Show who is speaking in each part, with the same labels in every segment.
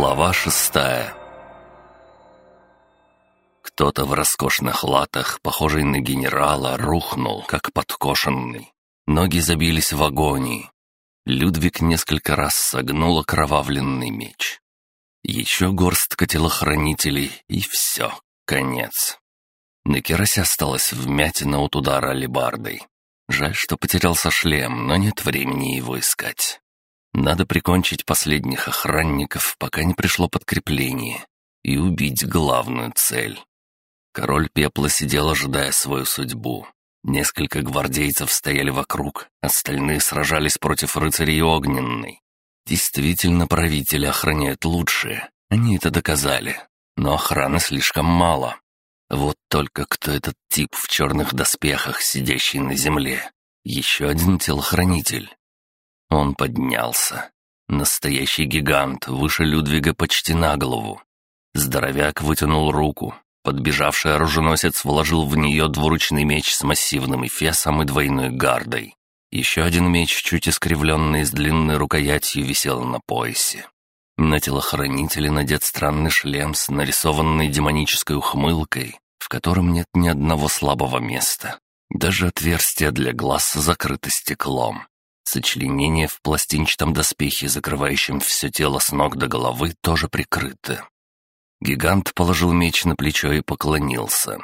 Speaker 1: Глава шестая Кто-то в роскошных латах, похожий на генерала, рухнул, как подкошенный. Ноги забились в агонии. Людвиг несколько раз согнул окровавленный меч. Еще горстка телохранителей, и все, конец. На керосе осталась вмятина от удара алебардой. Жаль, что потерялся шлем, но нет времени его искать. Надо прикончить последних охранников, пока не пришло подкрепление, и убить главную цель. Король пепла сидел, ожидая свою судьбу. Несколько гвардейцев стояли вокруг, остальные сражались против рыцарей огненной. Действительно, правители охраняют лучшие, они это доказали, но охраны слишком мало. Вот только кто этот тип в черных доспехах, сидящий на земле? Еще один телохранитель. Он поднялся. Настоящий гигант, выше Людвига почти на голову. Здоровяк вытянул руку. Подбежавший оруженосец вложил в нее двуручный меч с массивным эфесом и двойной гардой. Еще один меч, чуть искривленный с длинной рукоятью, висел на поясе. На телохранителе надет странный шлем с нарисованной демонической ухмылкой, в котором нет ни одного слабого места. Даже отверстие для глаз закрыто стеклом. Сочленения в пластинчатом доспехе, закрывающем все тело с ног до головы, тоже прикрыты. Гигант положил меч на плечо и поклонился.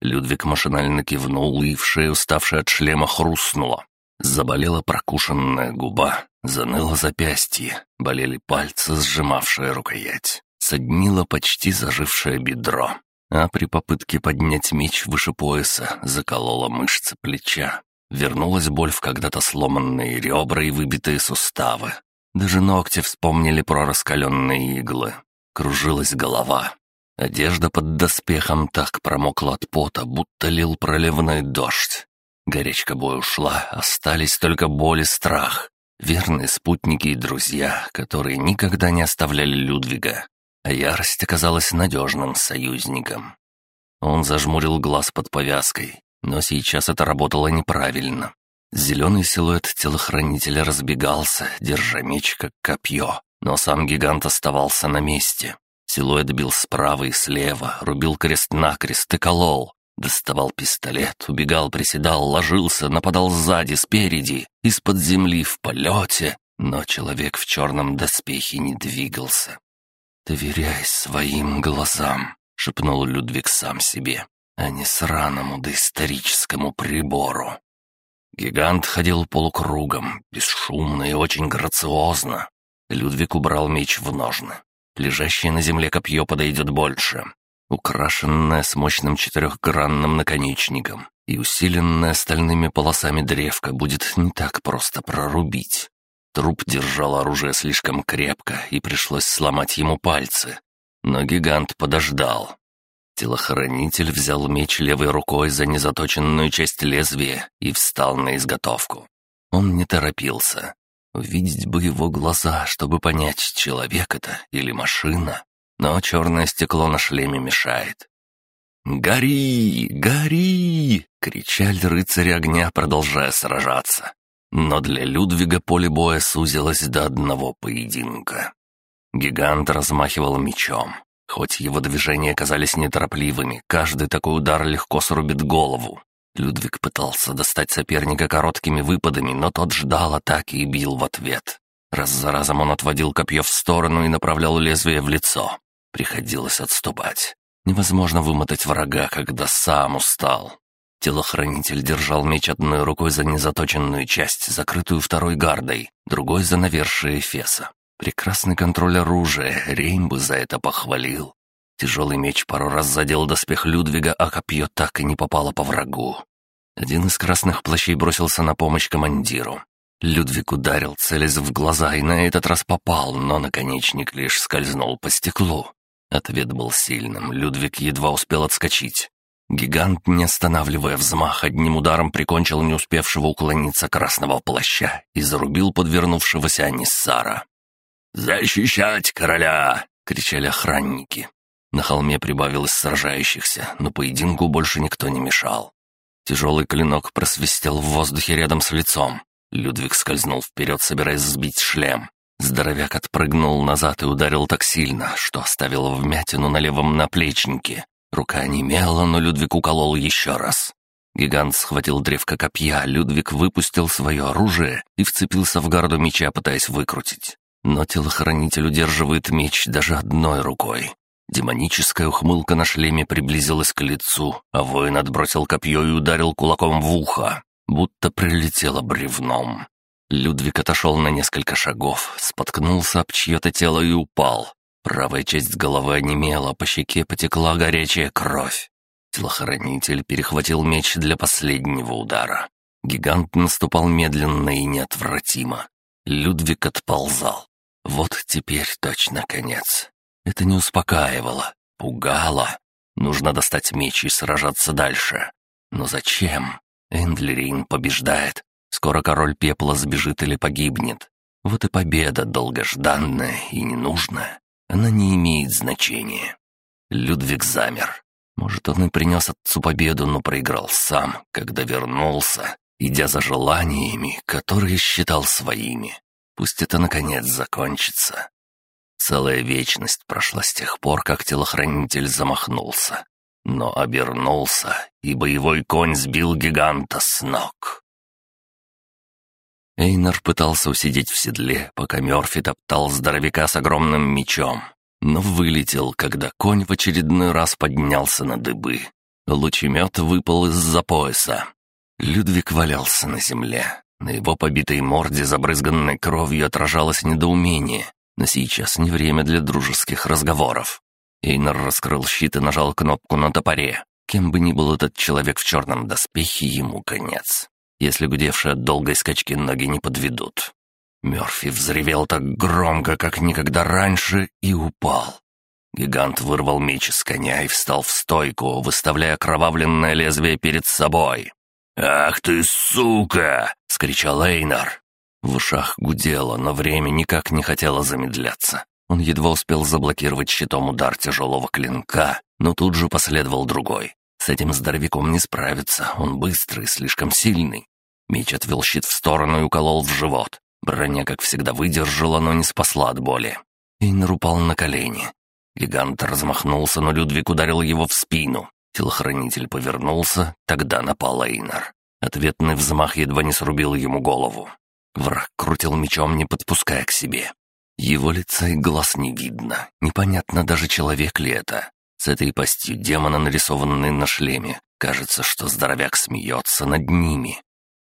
Speaker 1: Людвиг машинально кивнул, и в шею, уставшая от шлема, хрустнула. Заболела прокушенная губа, заныло запястье, болели пальцы, сжимавшие рукоять. Соднило почти зажившее бедро, а при попытке поднять меч выше пояса заколола мышцы плеча. Вернулась боль в когда-то сломанные ребра и выбитые суставы. Даже ногти вспомнили про раскаленные иглы. Кружилась голова. Одежда под доспехом так промокла от пота, будто лил проливной дождь. Горячка боя ушла, остались только боль и страх. Верные спутники и друзья, которые никогда не оставляли Людвига. А ярость оказалась надежным союзником. Он зажмурил глаз под повязкой, но сейчас это работало неправильно. Зеленый силуэт телохранителя разбегался, держа меч как копье, но сам гигант оставался на месте. Силуэт бил справа и слева, рубил крест-накрест и колол. Доставал пистолет, убегал, приседал, ложился, нападал сзади, спереди, из-под земли, в полете, но человек в черном доспехе не двигался. «Доверяй своим глазам», — шепнул Людвиг сам себе а не сраному доисторическому прибору. Гигант ходил полукругом, бесшумно и очень грациозно. Людвиг убрал меч в ножны. Лежащее на земле копье подойдет больше. Украшенное с мощным четырехгранным наконечником и усиленное стальными полосами древка будет не так просто прорубить. Труп держал оружие слишком крепко, и пришлось сломать ему пальцы. Но гигант подождал, Телохранитель взял меч левой рукой за незаточенную часть лезвия и встал на изготовку. Он не торопился. Увидеть бы его глаза, чтобы понять, человек это или машина. Но черное стекло на шлеме мешает. «Гори! Гори!» — кричали рыцари огня, продолжая сражаться. Но для Людвига поле боя сузилось до одного поединка. Гигант размахивал мечом. Хоть его движения казались неторопливыми, каждый такой удар легко срубит голову. Людвиг пытался достать соперника короткими выпадами, но тот ждал атаки и бил в ответ. Раз за разом он отводил копье в сторону и направлял лезвие в лицо. Приходилось отступать. Невозможно вымотать врага, когда сам устал. Телохранитель держал меч одной рукой за незаточенную часть, закрытую второй гардой, другой за навершие Эфеса. Прекрасный контроль оружия, Рейн бы за это похвалил. Тяжелый меч пару раз задел доспех Людвига, а копье так и не попало по врагу. Один из красных плащей бросился на помощь командиру. Людвиг ударил, целясь в глаза, и на этот раз попал, но наконечник лишь скользнул по стеклу. Ответ был сильным, Людвиг едва успел отскочить. Гигант, не останавливая взмах, одним ударом прикончил не успевшего уклониться красного плаща и зарубил подвернувшегося Аниссара. «Защищать короля!» — кричали охранники. На холме прибавилось сражающихся, но поединку больше никто не мешал. Тяжелый клинок просвистел в воздухе рядом с лицом. Людвиг скользнул вперед, собираясь сбить шлем. Здоровяк отпрыгнул назад и ударил так сильно, что оставил вмятину на левом наплечнике. Рука немела, но Людвиг уколол еще раз. Гигант схватил древко копья, Людвиг выпустил свое оружие и вцепился в гарду меча, пытаясь выкрутить. Но телохранитель удерживает меч даже одной рукой. Демоническая ухмылка на шлеме приблизилась к лицу, а воин отбросил копье и ударил кулаком в ухо, будто прилетело бревном. Людвиг отошел на несколько шагов, споткнулся об чье-то тело и упал. Правая часть головы онемела, по щеке потекла горячая кровь. Телохранитель перехватил меч для последнего удара. Гигант наступал медленно и неотвратимо. Людвиг отползал. Вот теперь точно конец. Это не успокаивало, пугало. Нужно достать меч и сражаться дальше. Но зачем? Эндлерин побеждает. Скоро король пепла сбежит или погибнет. Вот и победа долгожданная и ненужная. Она не имеет значения. Людвиг замер. Может, он и принес отцу победу, но проиграл сам, когда вернулся, идя за желаниями, которые считал своими. Пусть это, наконец, закончится. Целая вечность прошла с тех пор, как телохранитель замахнулся. Но обернулся, и боевой конь сбил гиганта с ног. Эйнар пытался усидеть в седле, пока Мёрфи топтал здоровяка с огромным мечом, но вылетел, когда конь в очередной раз поднялся на дыбы. Лучемет выпал из-за пояса. Людвиг валялся на земле. На его побитой морде, забрызганной кровью, отражалось недоумение, но сейчас не время для дружеских разговоров. Эйнар раскрыл щит и нажал кнопку на топоре. Кем бы ни был этот человек в черном доспехе, ему конец. Если гудевшие от долгой скачки ноги не подведут. Мёрфи взревел так громко, как никогда раньше, и упал. Гигант вырвал меч из коня и встал в стойку, выставляя кровавленное лезвие перед собой. «Ах ты, сука!» — скричал Эйнар. В ушах гудело, но время никак не хотело замедляться. Он едва успел заблокировать щитом удар тяжелого клинка, но тут же последовал другой. С этим здоровяком не справиться, он быстрый, слишком сильный. Меч отвел щит в сторону и уколол в живот. Броня, как всегда, выдержала, но не спасла от боли. Эйнер упал на колени. Гигант размахнулся, но Людвиг ударил его в спину. Телохранитель повернулся, тогда напал Эйнар. Ответный взмах едва не срубил ему голову. Враг крутил мечом, не подпуская к себе. Его лица и глаз не видно, непонятно даже человек ли это. С этой пастью демона, нарисованной на шлеме, кажется, что здоровяк смеется над ними.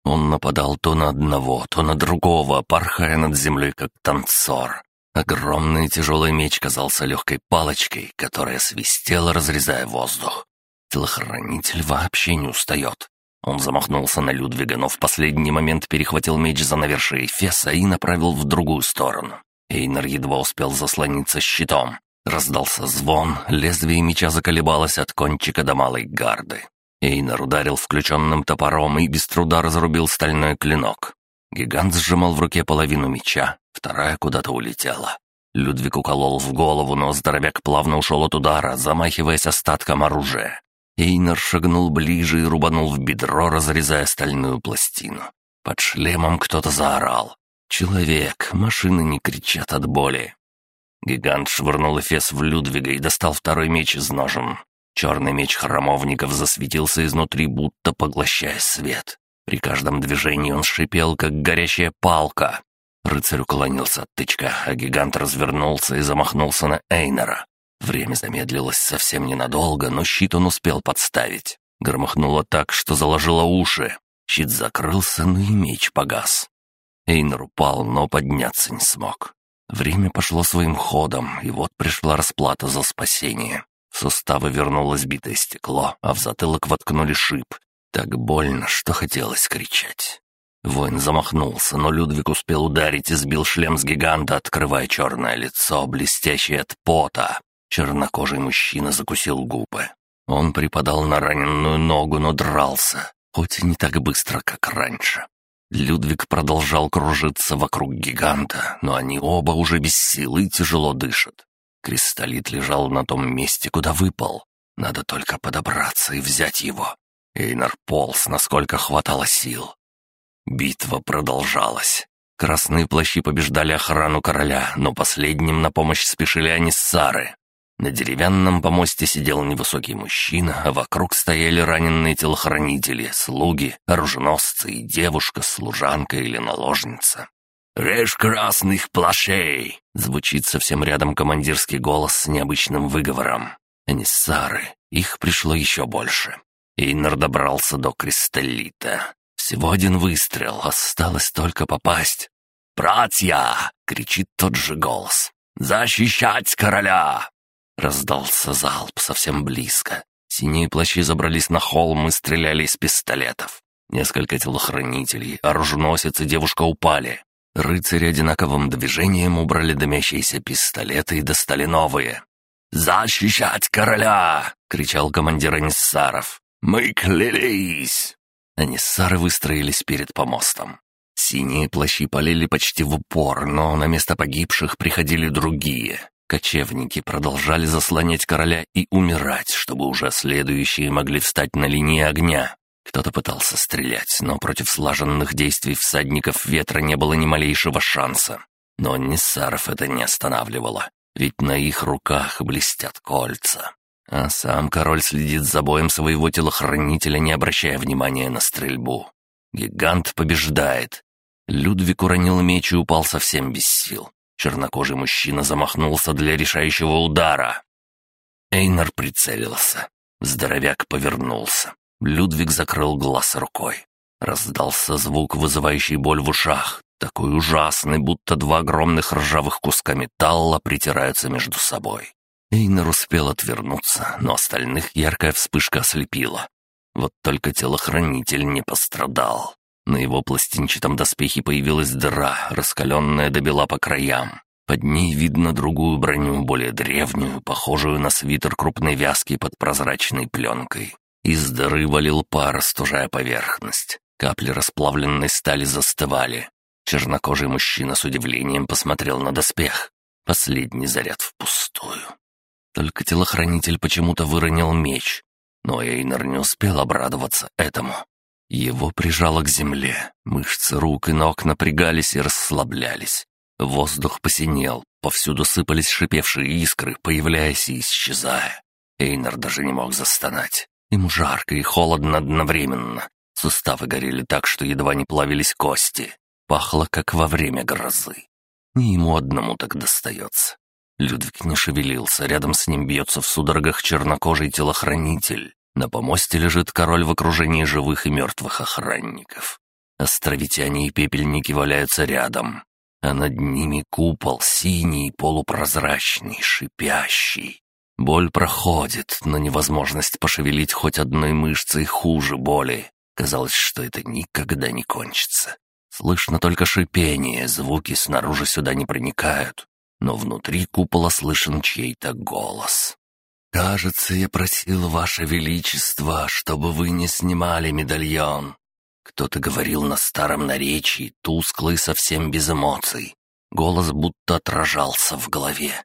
Speaker 1: Он нападал то на одного, то на другого, порхая над землей, как танцор. Огромный тяжелый меч казался легкой палочкой, которая свистела, разрезая воздух. Телохранитель вообще не устает. Он замахнулся на Людвига, но в последний момент перехватил меч за навершие Феса и направил в другую сторону. Эйнер едва успел заслониться щитом. Раздался звон, лезвие меча заколебалось от кончика до малой гарды. Эйнер ударил включенным топором и без труда разрубил стальной клинок. Гигант сжимал в руке половину меча, вторая куда-то улетела. Людвиг уколол в голову, но здоровяк плавно ушел от удара, замахиваясь остатком оружия. Эйнер шагнул ближе и рубанул в бедро, разрезая стальную пластину. Под шлемом кто-то заорал. «Человек, машины не кричат от боли». Гигант швырнул эфес в Людвига и достал второй меч из ножен. Черный меч храмовников засветился изнутри, будто поглощая свет. При каждом движении он шипел, как горящая палка. Рыцарь уклонился от тычка, а гигант развернулся и замахнулся на Эйнера. Время замедлилось совсем ненадолго, но щит он успел подставить. Громыхнуло так, что заложило уши. Щит закрылся, но и меч погас. Эйнер упал, но подняться не смог. Время пошло своим ходом, и вот пришла расплата за спасение. В суставы вернулось битое стекло, а в затылок воткнули шип. Так больно, что хотелось кричать. Воин замахнулся, но Людвиг успел ударить и сбил шлем с гиганта, открывая черное лицо, блестящее от пота. Чернокожий мужчина закусил губы. Он припадал на раненую ногу, но дрался, хоть и не так быстро, как раньше. Людвиг продолжал кружиться вокруг гиганта, но они оба уже без силы и тяжело дышат. Кристаллит лежал на том месте, куда выпал. Надо только подобраться и взять его. Эйнар полз, насколько хватало сил. Битва продолжалась. Красные плащи побеждали охрану короля, но последним на помощь спешили аниссары. На деревянном помосте сидел невысокий мужчина, а вокруг стояли раненые телохранители, слуги, оруженосцы и девушка, служанка или наложница. «Режь красных плащей!» — звучит совсем рядом командирский голос с необычным выговором. Аниссары. Их пришло еще больше. Эйнер добрался до кристаллита. Всего один выстрел, осталось только попасть. «Братья!» — кричит тот же голос. «Защищать короля!» Раздался залп совсем близко. Синие плащи забрались на холм и стреляли из пистолетов. Несколько телохранителей, оруженосец и девушка упали. Рыцари одинаковым движением убрали дымящиеся пистолеты и достали новые. «Защищать короля!» — кричал командир Аниссаров. «Мы клялись!» Аниссары выстроились перед помостом. Синие плащи полили почти в упор, но на место погибших приходили другие. Кочевники продолжали заслонять короля и умирать, чтобы уже следующие могли встать на линии огня. Кто-то пытался стрелять, но против слаженных действий всадников ветра не было ни малейшего шанса. Но Ниссаров это не останавливало, ведь на их руках блестят кольца. А сам король следит за боем своего телохранителя, не обращая внимания на стрельбу. Гигант побеждает. Людвиг уронил меч и упал совсем без сил. Чернокожий мужчина замахнулся для решающего удара. Эйнар прицелился. Здоровяк повернулся. Людвиг закрыл глаз рукой. Раздался звук, вызывающий боль в ушах, такой ужасный, будто два огромных ржавых куска металла притираются между собой. Эйнер успел отвернуться, но остальных яркая вспышка ослепила. Вот только телохранитель не пострадал. На его пластинчатом доспехе появилась дыра, раскаленная до бела по краям. Под ней видно другую броню, более древнюю, похожую на свитер крупной вязки под прозрачной пленкой. Из дыры валил пар, стужая поверхность. Капли расплавленной стали застывали. Чернокожий мужчина с удивлением посмотрел на доспех. Последний заряд впустую. Только телохранитель почему-то выронил меч. Но Эйнер не успел обрадоваться этому. Его прижало к земле. Мышцы рук и ног напрягались и расслаблялись. Воздух посинел, повсюду сыпались шипевшие искры, появляясь и исчезая. Эйнер даже не мог застонать. Ему жарко и холодно одновременно. Суставы горели так, что едва не плавились кости. Пахло, как во время грозы. Не ему одному так достается. Людвиг не шевелился, рядом с ним бьется в судорогах чернокожий телохранитель. На помосте лежит король в окружении живых и мертвых охранников. Островитяне и пепельники валяются рядом, а над ними купол синий, полупрозрачный, шипящий. Боль проходит, но невозможность пошевелить хоть одной мышцей хуже боли. Казалось, что это никогда не кончится. Слышно только шипение, звуки снаружи сюда не проникают, но внутри купола слышен чей-то голос. «Кажется, я просил, Ваше Величество, чтобы вы не снимали медальон». Кто-то говорил на старом наречии, тусклый, совсем без эмоций. Голос будто отражался в голове.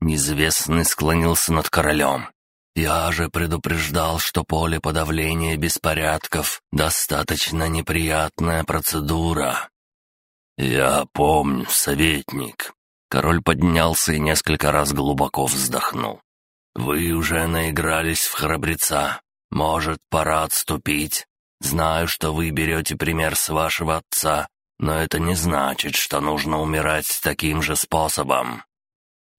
Speaker 1: Неизвестный склонился над королем. «Я же предупреждал, что поле подавления беспорядков — достаточно неприятная процедура». «Я помню, советник». Король поднялся и несколько раз глубоко вздохнул. «Вы уже наигрались в храбреца. Может, пора отступить? Знаю, что вы берете пример с вашего отца, но это не значит, что нужно умирать таким же способом.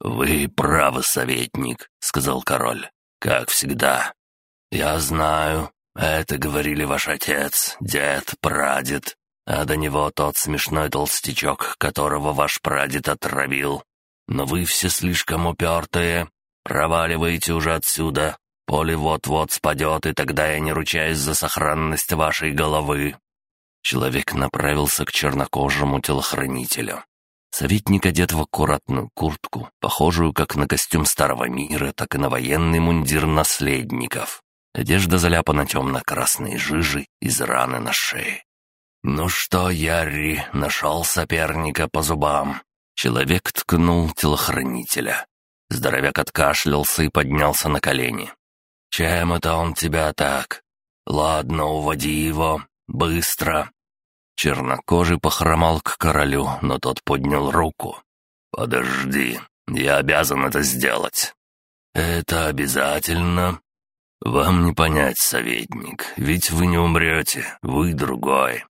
Speaker 1: «Вы правы, советник», — сказал король, — «как всегда». «Я знаю, это говорили ваш отец, дед, прадед, а до него тот смешной толстячок, которого ваш прадед отравил. Но вы все слишком упертые, проваливаете уже отсюда, поле вот-вот спадет, и тогда я не ручаюсь за сохранность вашей головы». Человек направился к чернокожему телохранителю. Советник одет в аккуратную куртку, похожую как на костюм старого мира, так и на военный мундир наследников. Одежда заляпана темно-красной жижей из раны на шее. «Ну что, Ярри, нашел соперника по зубам?» Человек ткнул телохранителя. Здоровяк откашлялся и поднялся на колени. «Чем это он тебя так? Ладно, уводи его. Быстро. Чернокожий похромал к королю, но тот поднял руку. «Подожди, я обязан это сделать». «Это обязательно?» «Вам не понять, советник, ведь вы не умрете, вы другой».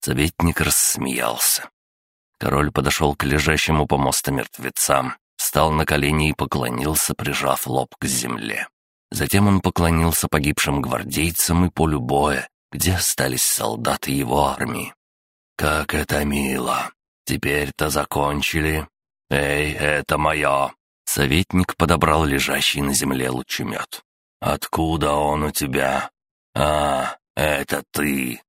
Speaker 1: Советник рассмеялся. Король подошел к лежащему по мосту мертвецам, встал на колени и поклонился, прижав лоб к земле. Затем он поклонился погибшим гвардейцам и полю боя, где остались солдаты его армии. «Как это мило! Теперь-то закончили. Эй, это мое!» Советник подобрал лежащий на земле лучемет. «Откуда он у тебя?» «А, это ты!»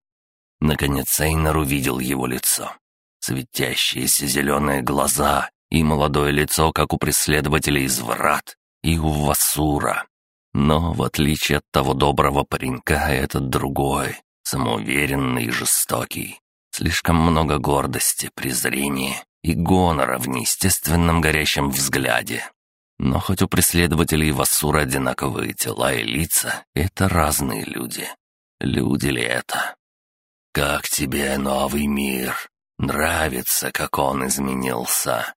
Speaker 1: Наконец Эйнар увидел его лицо. Светящиеся зеленые глаза и молодое лицо, как у преследователя из врат, и у Васура. Но, в отличие от того доброго паренька, этот другой, самоуверенный и жестокий. Слишком много гордости, презрения и гонора в неестественном горящем взгляде. Но хоть у преследователей Вассура одинаковые тела и лица, это разные люди. Люди ли это? «Как тебе новый мир? Нравится, как он изменился.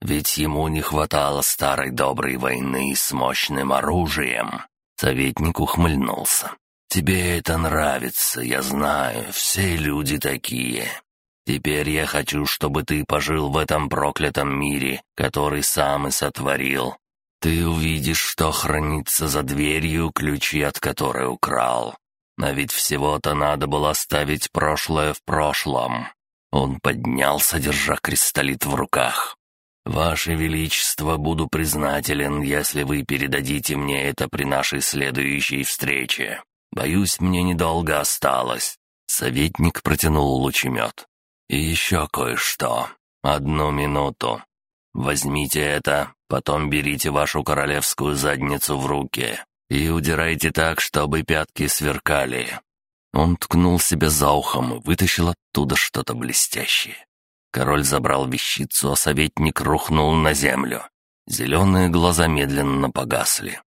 Speaker 1: Ведь ему не хватало старой доброй войны с мощным оружием». Советник ухмыльнулся. «Тебе это нравится, я знаю, все люди такие. Теперь я хочу, чтобы ты пожил в этом проклятом мире, который сам и сотворил. Ты увидишь, что хранится за дверью, ключи от которой украл. А ведь всего-то надо было оставить прошлое в прошлом». Он поднялся, держа кристаллит в руках. «Ваше Величество, буду признателен, если вы передадите мне это при нашей следующей встрече. Боюсь, мне недолго осталось». Советник протянул лучемет. «И еще кое-что. Одну минуту. Возьмите это, потом берите вашу королевскую задницу в руки и удирайте так, чтобы пятки сверкали». Он ткнул себя за ухом и вытащил оттуда что-то блестящее. Король забрал вещицу, а советник рухнул на землю. Зеленые глаза медленно погасли.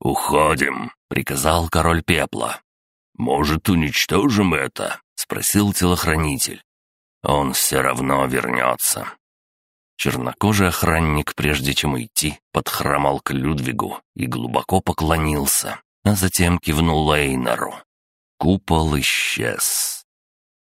Speaker 1: «Уходим», — приказал король пепла. «Может, уничтожим это?» — спросил телохранитель. «Он все равно вернется». Чернокожий охранник, прежде чем уйти, подхромал к Людвигу и глубоко поклонился, а затем кивнул Эйнару. Купол исчез.